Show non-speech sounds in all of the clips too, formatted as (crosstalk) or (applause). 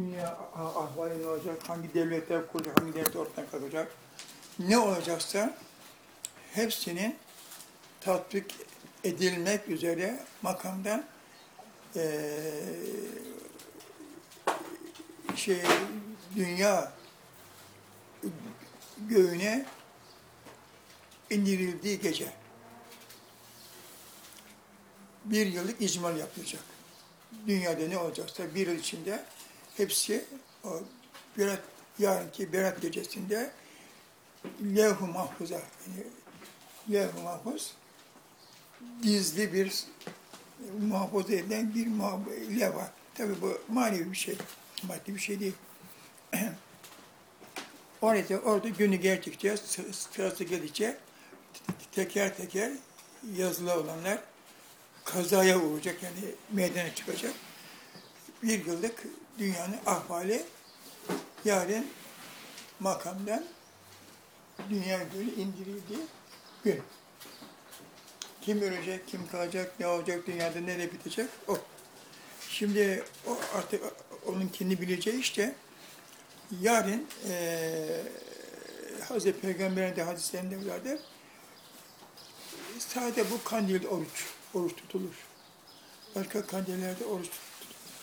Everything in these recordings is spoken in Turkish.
dünya ah- ahvali ne olacak, hangi devletler kuracak, hangi devletler ortadan kalkacak, ne olacaksa hepsinin tatbik edilmek üzere makamdan eee şey dünya göğüne indirildiği gece bir yıllık icmal yapılacak. Dünyada ne olacaksa bir yıl içinde hepsi o Berat, yarınki Berat gecesinde levh-i mahfuza, yani levh-i mahfuz gizli bir muhafaza edilen bir levha. Tabi bu manevi bir şey, maddi bir şey değil. (clears throat) Orada, orada günü geldikçe, sı- sırası geldikçe teker teker yazılı olanlar kazaya uğrayacak yani meydana çıkacak. Bir yıllık dünyanın ahvali yarın makamdan dünya günü indirildiği gün. Kim ölecek, kim kalacak, ne olacak, dünyada nereye bitecek o. Şimdi o artık onun kendi bileceği işte yarın eee Hazreti Peygamber'in de hadislerinde vardır. Sadece bu kandil oruç, oruç tutulur. Başka kandillerde oruç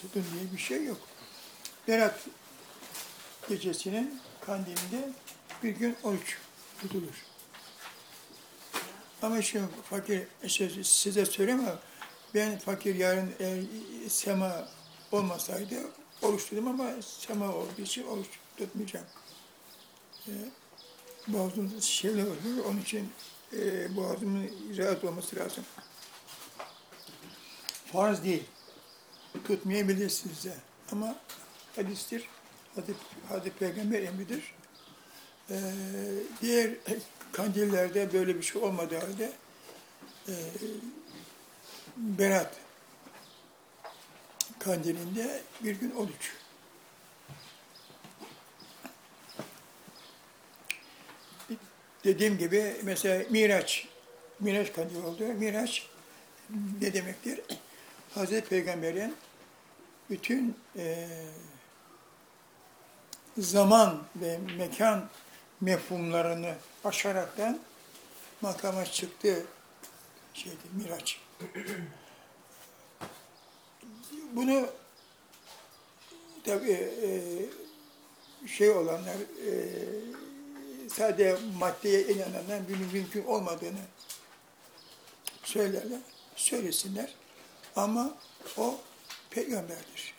tutun diye bir şey yok. Berat gecesinin kandilinde bir gün oruç tutulur. Ama şimdi fakir, şey, size söyleyemem. Ben fakir yarın eğer sema olmasaydı oruç tuttum ama sema olduğu için oruç tutmayacağım. Ee, boğazım şeyle oluyor, onun için e, boğazımın rahat olması lazım. Farz değil. Tutmayabilirsiniz de. Ama hadistir. Hadi, hadi peygamber emridir. Ee, diğer kandillerde böyle bir şey olmadığı halde e, Berat kandilinde bir gün oruç. Dediğim gibi mesela Miraç, Miraç kandili oldu. Miraç ne demektir? Hazreti Peygamber'in bütün e, zaman ve mekan mefhumlarını aşaraktan makama çıktı şeydi Miraç. Bunu tabi e, şey olanlar e, sadece maddeye inananlar bunun mümkün olmadığını söylerler, söylesinler. Ama o peygamberdir.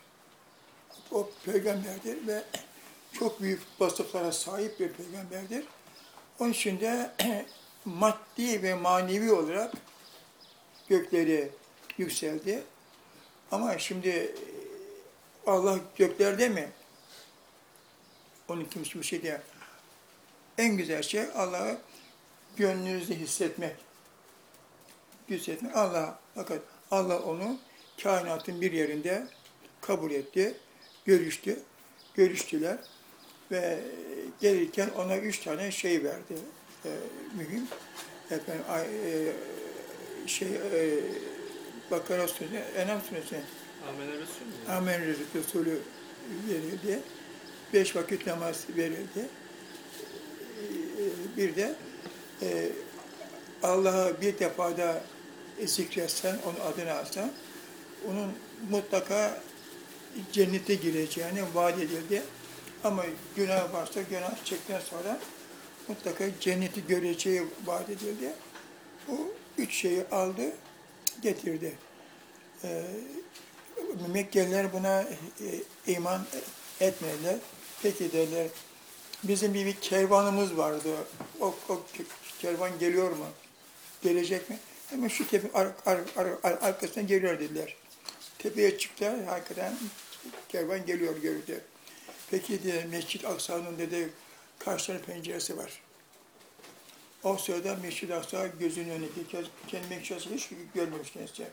O peygamberdir ve çok büyük vasıflara sahip bir peygamberdir. Onun için de (clears throat) maddi ve manevi olarak gökleri yükseldi. Ama şimdi Allah göklerde mi? Onun kimse bir şey değil. En güzel şey Allah'ı gönlünüzde hissetmek. Hissetmek. Allah fakat Allah onu kainatın bir yerinde kabul etti, görüştü, görüştüler ve gelirken ona üç tane şey verdi e, mühim. Efendim, ay- e, şey e, Bakara Suresi, Enam Suresi, Amener Resul mü? Amen Resulü verildi. Beş vakit namaz verildi. E, Bir de e, Allah'ı bir defada zikretsen, onun adını alsan, onun mutlaka cennete gireceğini vaat edildi. Ama günah varsa günah çektikten sonra mutlaka cenneti göreceği vaat edildi. Bu üç şeyi aldı, getirdi. Ee, Mekkeliler buna e, iman etmediler. Peki derler, bizim bir, bir kervanımız vardı. O, o kervan geliyor mu? Gelecek mi? Hemen şu tepe ar, ar, ar, ar, arkasından geliyor dediler. Tepeye çıktılar, hakikaten kervan geliyor gördü. Peki dedi, Mescid-i Aksa'nın dedi, kaç penceresi var? O sırada Mescid-i Aksa gözünün önüne getiriyor. Kendi Mescid-i hiç görmemiş kendisi.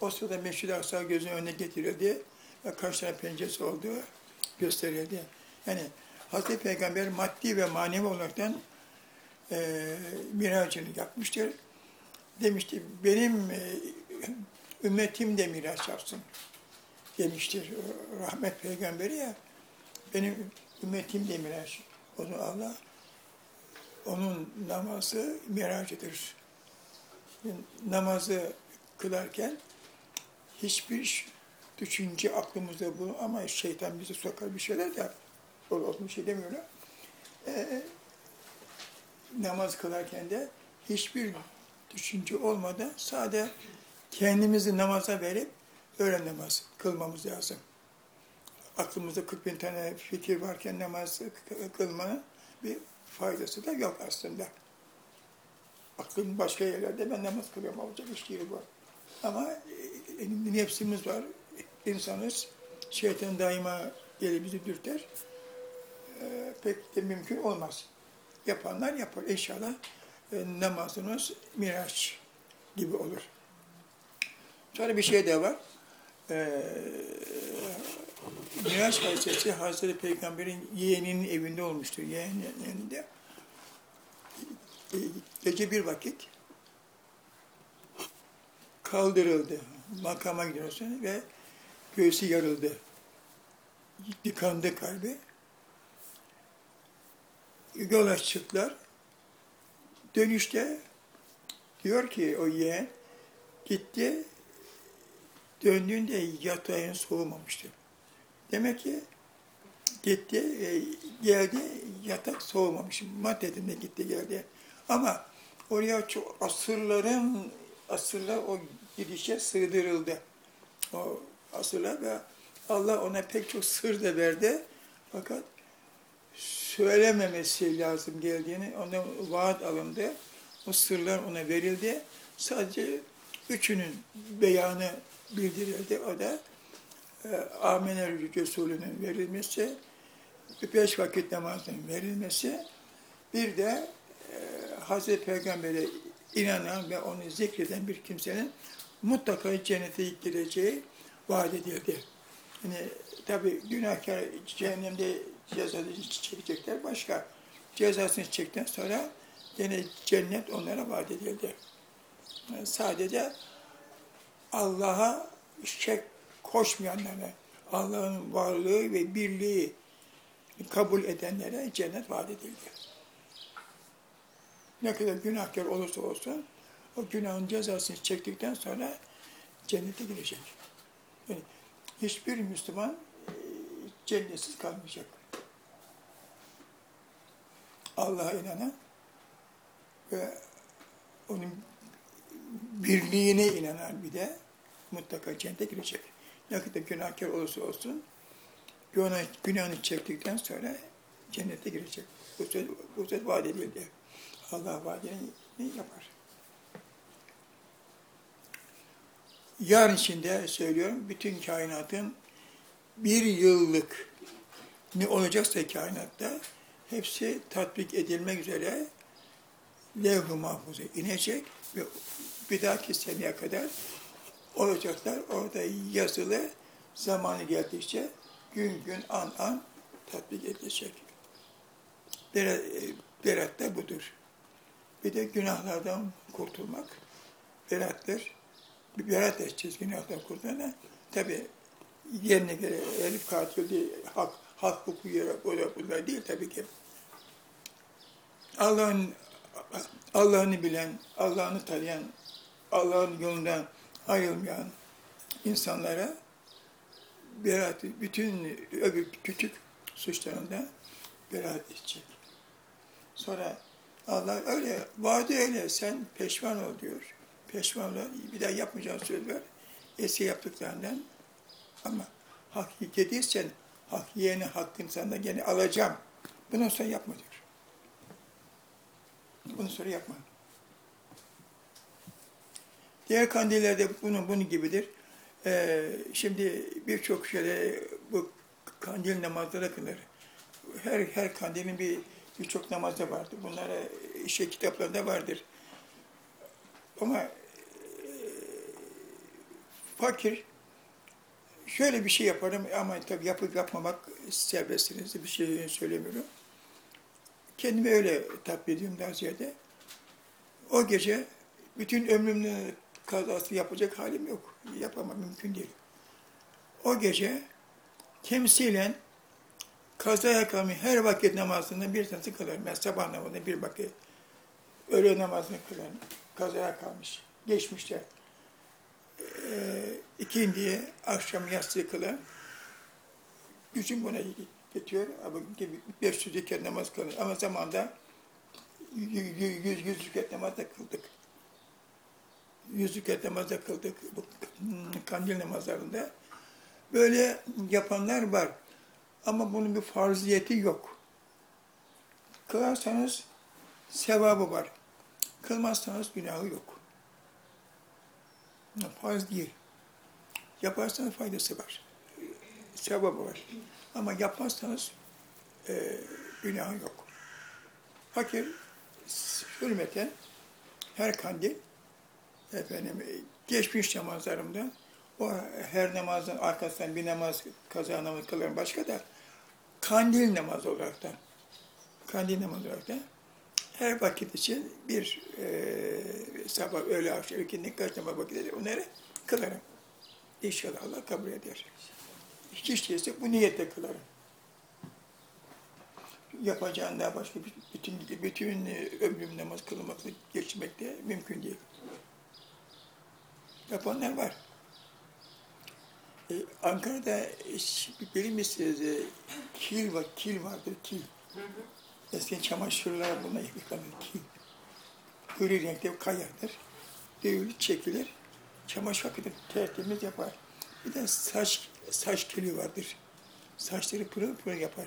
O sırada Mescid-i Aksa gözünün önüne getirildi ve kaç penceresi olduğu gösterildi. Yani Hazreti Peygamber maddi ve manevi olaraktan e, miracını yapmıştır. Demişti, benim e, ümmetim de miraç yapsın demiştir rahmet peygamberi ya. Benim ümmetim de miraç. Onu Allah, onun namazı miracıdır. Namazı kılarken hiçbir düşünce aklımızda bu ama şeytan bizi sokar bir şeyler de olur bir şey demiyorlar. Ee, namaz kılarken de hiçbir düşünce olmadan sade kendimizi namaza verip öğle namaz kılmamız lazım. Aklımızda 40 bin tane fikir varken namaz kılmanın bir faydası da yok aslında. Aklın başka yerlerde ben namaz kılıyorum olacak iş değil bu. Ama e, nefsimiz var, insanız. Şeytan daima gelip bizi dürter. E, pek de mümkün olmaz. Yapanlar yapar. İnşallah e, namazınız miraç gibi olur. Sonra bir şey de var. E, Miraç hadisesi Hazreti Peygamber'in yeğeninin evinde olmuştur. Yeğeninin evinde. E, gece bir vakit kaldırıldı. Makama gidiyorsun ve göğsü yarıldı. Yıkandı kalbi. Yola çıktılar. Dönüşte diyor ki o yeğen gitti döndüğünde yatağın soğumamıştı. Demek ki gitti, e, geldi, yatak soğumamış. Maddedinde gitti, geldi. Ama oraya çok asırların, asırlar o gidişe sığdırıldı. O asırlar ve Allah ona pek çok sır da verdi. Fakat söylememesi lazım geldiğini, ona vaat alındı. O sırlar ona verildi. Sadece üçünün beyanı bildirildi. O da Amener Resulü'nün verilmesi, beş vakit namazının verilmesi, bir de e, Hazreti Peygamber'e inanan ve onu zikreden bir kimsenin mutlaka cennete gireceği vaat edildi. Yani tabi günahkar cehennemde cezasını çekecekler başka. Cezasını çektikten sonra yine cennet onlara vaat edildi. Yani sadece Allah'a şek koşmayanlara, Allah'ın varlığı ve birliği kabul edenlere cennet vaat edildi. Ne kadar günahkar olursa olsun, o günahın cezasını çektikten sonra cennete girecek. Yani hiçbir Müslüman e, cennetsiz kalmayacak. Allah'a inanan ve onun birliğine inanan bir de mutlaka cennete girecek. Ne kadar günahkar olursa olsun günah, günahını çektikten sonra cennete girecek. Bu söz, bu söz vaat edildi. Allah vaadini yapar. Yarın içinde söylüyorum, bütün kainatın bir yıllık ne olacaksa kainatta hepsi tatbik edilmek üzere levh-i mahfuza inecek ve bir dahaki seneye kadar olacaklar. Orada yazılı zamanı geldikçe gün gün an an tatbik edilecek. Berat, berat da budur. Bir de günahlardan kurtulmak berattır. Berat edeceğiz günahlardan kurtulana. Tabi yerine göre elif katil değil, hak, hak hukuku yere bunlar değil tabii ki. Allah'ın Allah'ını bilen, Allah'ını tanıyan, Allah'ın yolundan ayrılmayan insanlara beraat, bütün öbür küçük suçlarından beraat edecek. Sonra Allah öyle, vaadi öyle, sen peşman ol diyor. Peşman ol, bir daha yapmayacağın söz ver. Eski yaptıklarından ama hak yediysen hak yiyeni hakkını senden gene alacağım. Bundan sonra yapma diyor. Bundan sonra yapma. Diğer kandillerde bunun bunun gibidir. Ee, şimdi birçok şeyde bu kandil namazları kılır. Her her kandilin bir birçok namazı vardır. Bunlara şey kitaplarında vardır. Ama e, fakir şöyle bir şey yaparım ama tabii yapıp yapmamak serbestsiniz bir şey söylemiyorum. Kendimi öyle tatbik ediyorum daha ziyade. O gece bütün ömrümü kazası yapacak halim yok. Yapamam, mümkün değil. O gece temsilen kazaya kalmış her vakit namazında bir tanesi kılarım. Ben sabah namazında bir vakit, öğle namazını kılarım. Kazaya kalmış. Geçmişte. Ee, ikindiye akşam yastığı kılarım. Gücüm buna yetiyor. Ama 500 rekat namaz kılıyor. Ama zamanda yüz, yüz, yüz rekat namaz da kıldık. Yüz rekat namaz da kıldık. Bu kandil namazlarında. Böyle yapanlar var. Ama bunun bir farziyeti yok. Kılarsanız sevabı var. Kılmazsanız günahı yok. Farz değil. Yaparsanız faydası var. Sevabı var. Ama yapmazsanız e, günahı yok. Fakir hürmeten her kandil efendim geçmiş namazlarımda o her namazın arkasından bir namaz kaza namaz kılarım başka da kandil namaz olarak da kandil namaz olarak da her vakit için bir e, sabah, öğle, akşam, ikindi kaç namaz vakitleri onları kılarım. İnşallah Allah kabul eder. Hiç değilse bu niyetle kılarım. Yapacağın daha başka bütün bütün ömrüm namaz kılmakla geçmek de mümkün değil. Yapanlar var. Ee, Ankara'da bilir misiniz e, kil var, kil vardır, kil. Eskiden çamaşırlar buna yıkanır, kil. Gri renkte kayardır. Dövülür, çekilir. Çamaşır hakikaten tertemiz yapar. Bir de saç, saç kili vardır. Saçları pırıl pırıl yapar.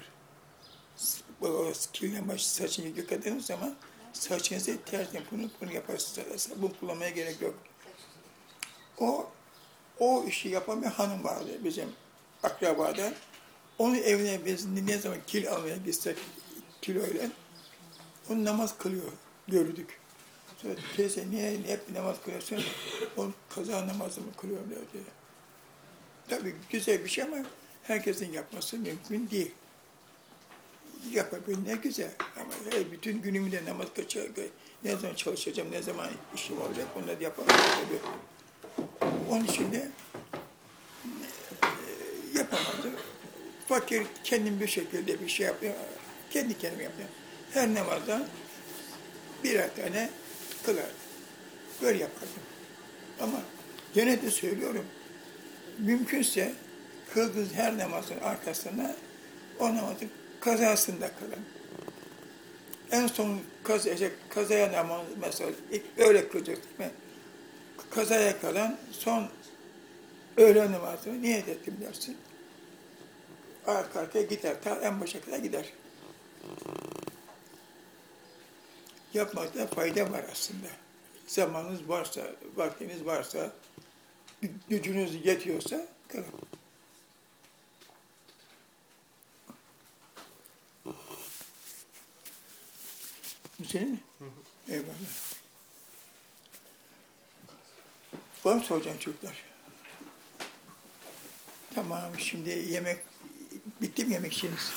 O kilden baş saçını yıkadığınız zaman saçınızı tertemiz pırıl pırıl yapar. Sa- Sabun kullanmaya gerek yok. O o işi yapan bir hanım vardı bizim akrabada. Onun evine biz ne zaman kil almaya gitsek kiloyla, onu namaz kılıyor, gördük. Sonra teyze niye hep namaz kılıyorsun? O kaza namazı mı kılıyor diye. Tabii güzel bir şey ama herkesin yapması mümkün değil. Yapabilir ne güzel ama hey, bütün günümü de namaz kaçar, ne zaman çalışacağım, ne zaman işim olacak bunları yapamam tabii. Onun için de e, yapamadı. Fakir kendim bir şekilde bir şey yapıyor. Kendi kendime yapıyor. Her namazdan birer tane kılardım. Böyle yapardım. Ama gene de söylüyorum. Mümkünse kıldığınız her namazın arkasına o namazın kazasında kılın. En son kazaya, kazaya namazı mesela öyle kılacak değil mi? Kazaya kalan son öğle namazını niyet ettim dersin. Arka arkaya gider. Ta en başa kadar gider. Yapmakta fayda var aslında. Zamanınız varsa, vaktiniz varsa, gü- gücünüz yetiyorsa kılın. Bu senin mi? Eyvallah. Var soracağım çocuklar? Tamam, şimdi yemek, bitti mi yemek işiniz?